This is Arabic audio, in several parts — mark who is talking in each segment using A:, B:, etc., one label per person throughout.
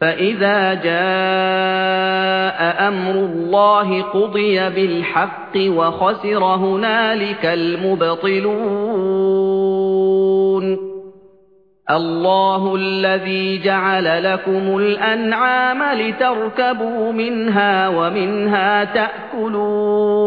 A: فَإِذَا جَاءَ أَمْرُ اللَّهِ قُضِيَ بِالْحَقِّ وَخَسِرَ هُنَالِكَ الْمُبْطِلُونَ الله الذي جعل لكم الأنعام لتركبوا منها ومنها تأكلون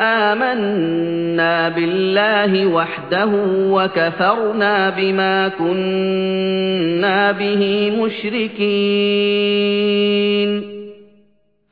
A: آمَنَّا بِاللَّهِ وَحْدَهُ وَكَفَرْنَا بِمَا كُنَّا بِهِ مُشْرِكِينَ.